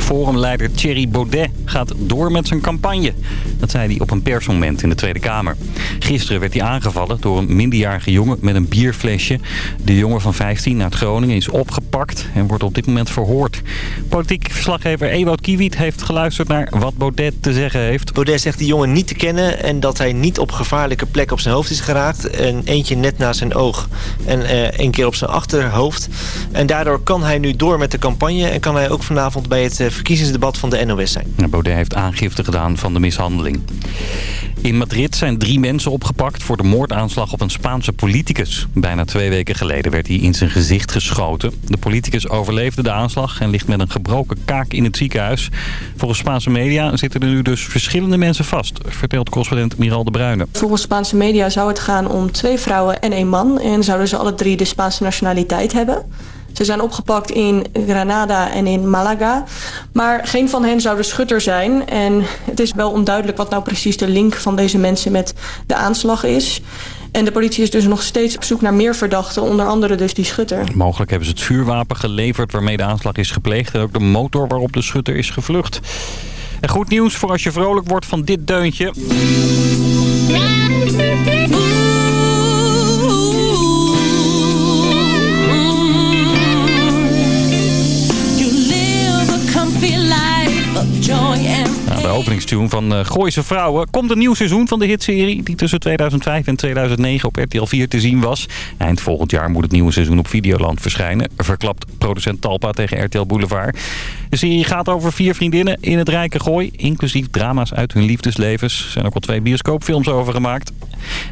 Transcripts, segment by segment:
Forumleider Thierry Baudet gaat door met zijn campagne. Dat zei hij op een persmoment in de Tweede Kamer. Gisteren werd hij aangevallen door een minderjarige jongen met een bierflesje. De jongen van 15 uit Groningen is opgepakt en wordt op dit moment verhoord. Politiek verslaggever Ewout Kiewiet heeft geluisterd naar wat Baudet te zeggen heeft. Baudet zegt die jongen niet te kennen en dat hij niet op gevaarlijke plek op zijn hoofd is geraakt. En eentje net naast zijn oog en uh, één keer op zijn achterhoofd. En daardoor kan hij nu door met de campagne en kan hij ook vanavond bij het uh, verkiezingsdebat van de NOS zijn. Baudet heeft aangifte gedaan van de mishandeling. In Madrid zijn drie mensen opgepakt voor de moordaanslag op een Spaanse politicus. Bijna twee weken geleden werd hij in zijn gezicht geschoten. De politicus overleefde de aanslag en ligt met een gebroken kaak in het ziekenhuis. Volgens Spaanse media zitten er nu dus verschillende mensen vast, vertelt correspondent Miral de Bruyne. Volgens Spaanse media zou het gaan om twee vrouwen en één man en zouden ze alle drie de Spaanse nationaliteit hebben. Ze zijn opgepakt in Granada en in Malaga. Maar geen van hen zou de schutter zijn. En het is wel onduidelijk wat nou precies de link van deze mensen met de aanslag is. En de politie is dus nog steeds op zoek naar meer verdachten, onder andere dus die schutter. Mogelijk hebben ze het vuurwapen geleverd waarmee de aanslag is gepleegd... en ook de motor waarop de schutter is gevlucht. En goed nieuws voor als je vrolijk wordt van dit deuntje. Nou, de openingstune van uh, Gooise Vrouwen komt een nieuw seizoen van de hitserie... die tussen 2005 en 2009 op RTL 4 te zien was. Eind volgend jaar moet het nieuwe seizoen op Videoland verschijnen... verklapt producent Talpa tegen RTL Boulevard. De serie gaat over vier vriendinnen in het rijke gooi... inclusief drama's uit hun liefdeslevens. Er zijn ook al twee bioscoopfilms over gemaakt.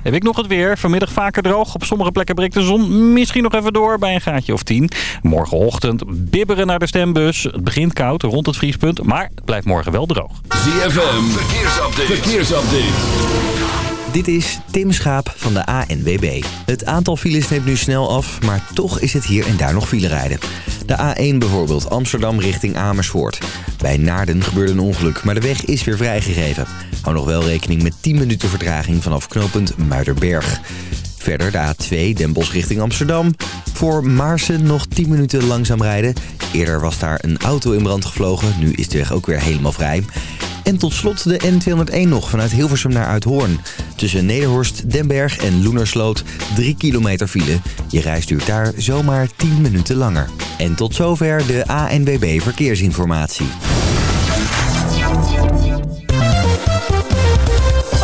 Heb ik nog het weer. Vanmiddag vaker droog. Op sommige plekken breekt de zon misschien nog even door bij een gaatje of 10. Morgenochtend bibberen naar de stembus. Het begint koud rond het vriespunt, maar het blijft morgen wel droog. ZFM, verkeersupdate. verkeersupdate. Dit is Tim Schaap van de ANWB. Het aantal files neemt nu snel af, maar toch is het hier en daar nog file rijden. De A1 bijvoorbeeld, Amsterdam richting Amersfoort. Bij Naarden gebeurde een ongeluk, maar de weg is weer vrijgegeven. Hou nog wel rekening met 10 minuten vertraging vanaf knooppunt Muiderberg. Verder de A2 Den Bosch richting Amsterdam. Voor Maarsen nog 10 minuten langzaam rijden. Eerder was daar een auto in brand gevlogen. Nu is de weg ook weer helemaal vrij. En tot slot de N201 nog vanuit Hilversum naar Uithoorn. Tussen Nederhorst, Denberg en Loenersloot 3 kilometer file. Je reis duurt daar zomaar 10 minuten langer. En tot zover de ANWB Verkeersinformatie.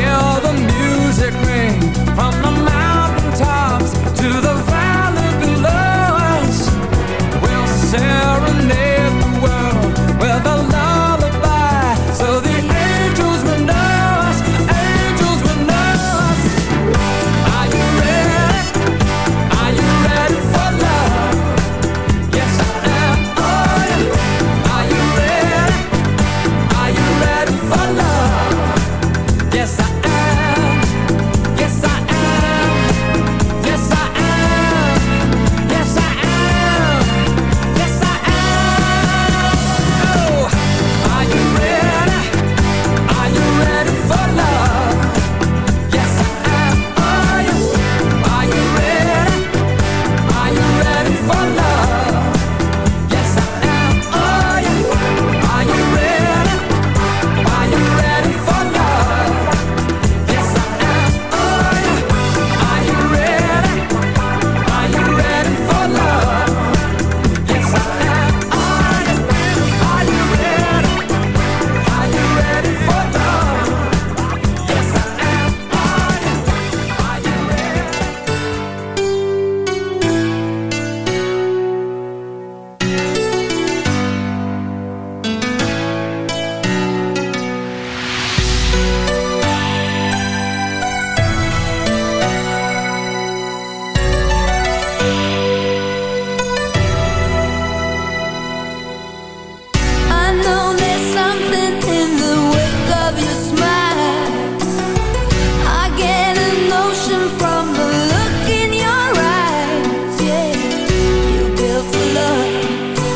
Yeah.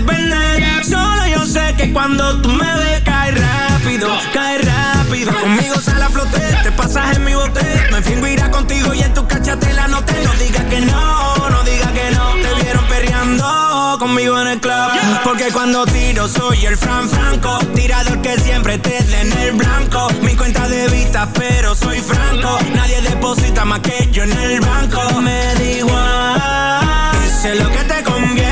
La. Solo yo sé que cuando tú me ves, cae rápido, cae rápido. Conmigo sale a flote, te pasas en mi bote. Me fingo irá contigo y en tu cachatela no te. No digas que no, no digas que no. Te vieron perreando conmigo en el club. Porque cuando tiro soy el Fran Franco. Tirador que siempre te dé en el blanco. Mi cuenta de vista, pero soy franco. Nadie deposita más que yo en el banco. Me da igual. Dice lo que te conviene.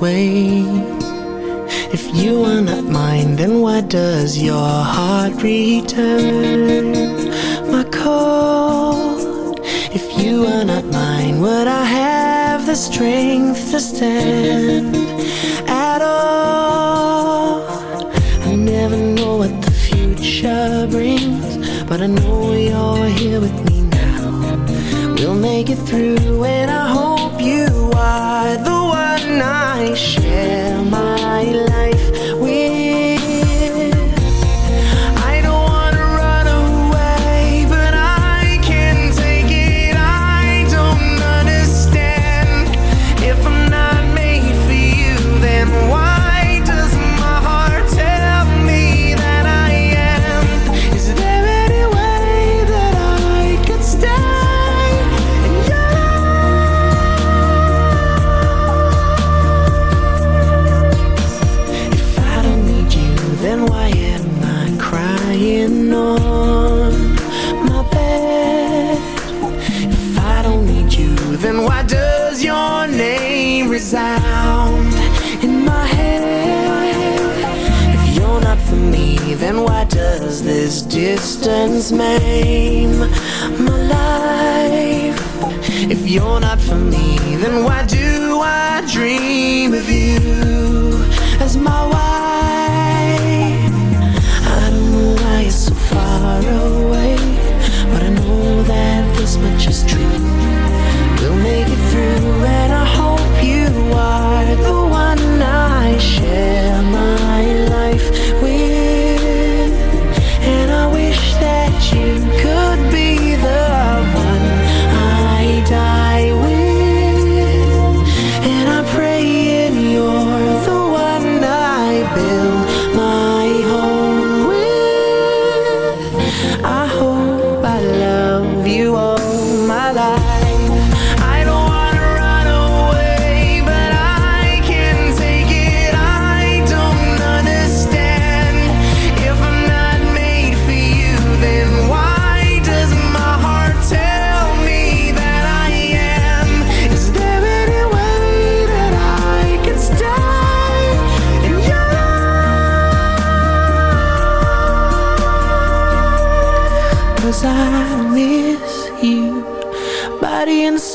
way.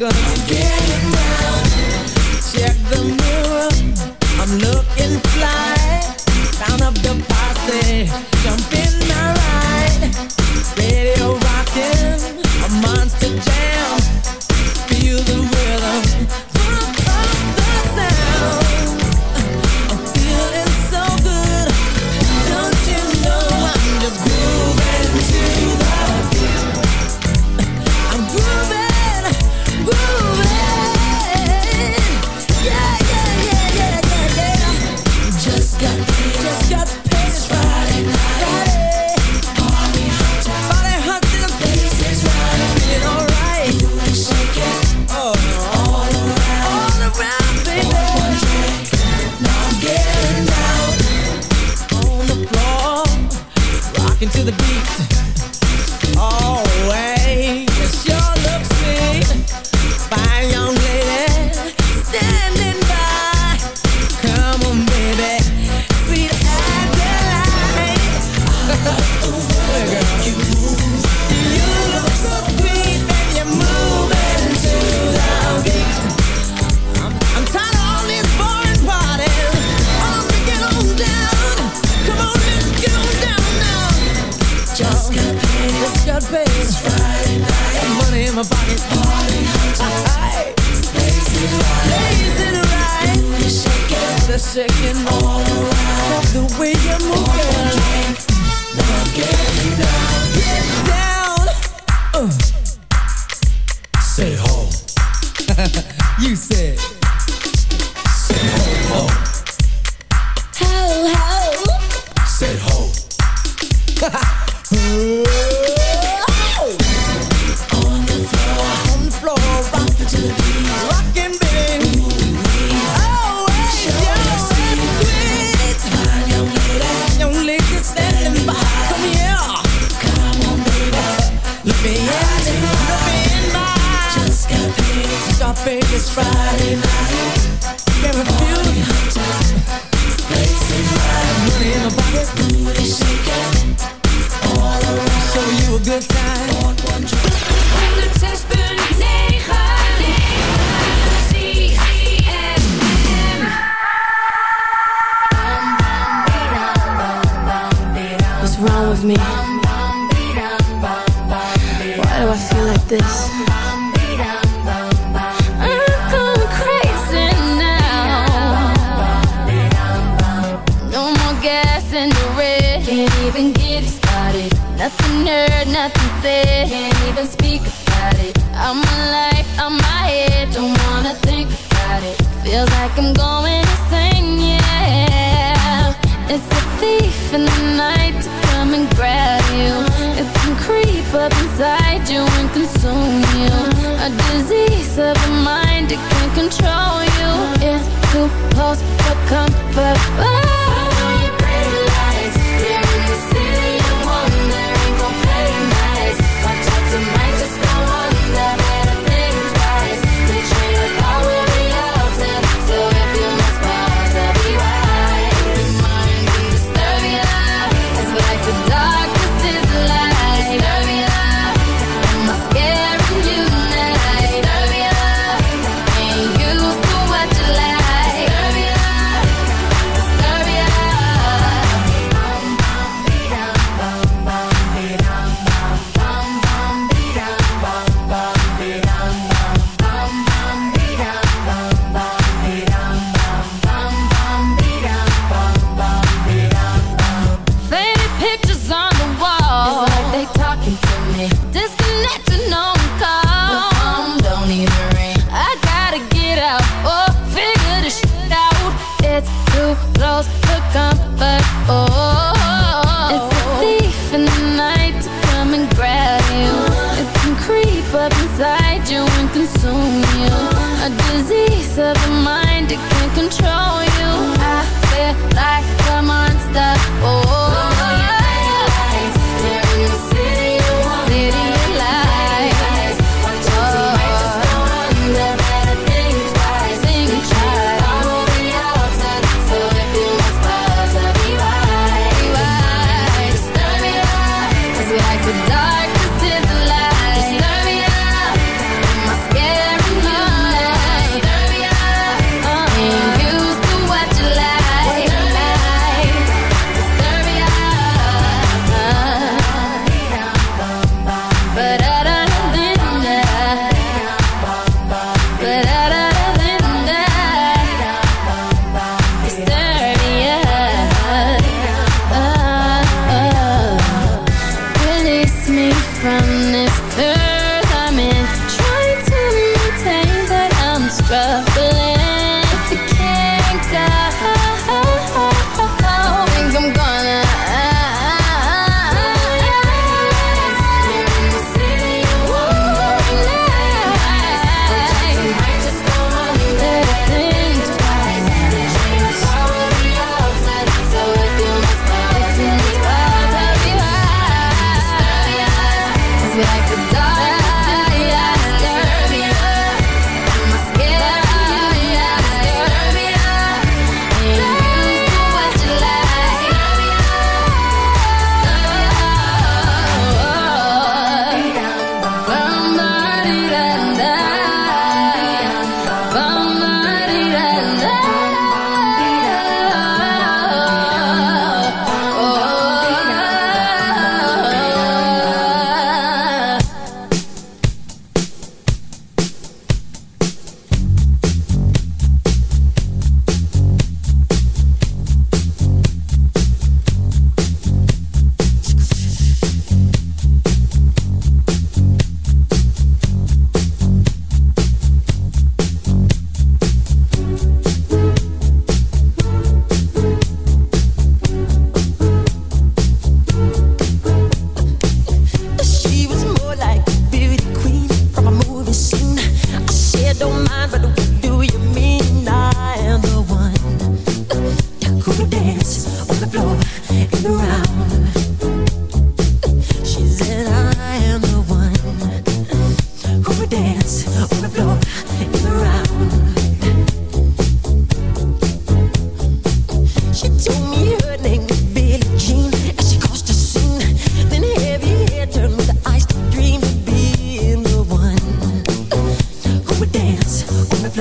guns. Yeah.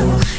Oh.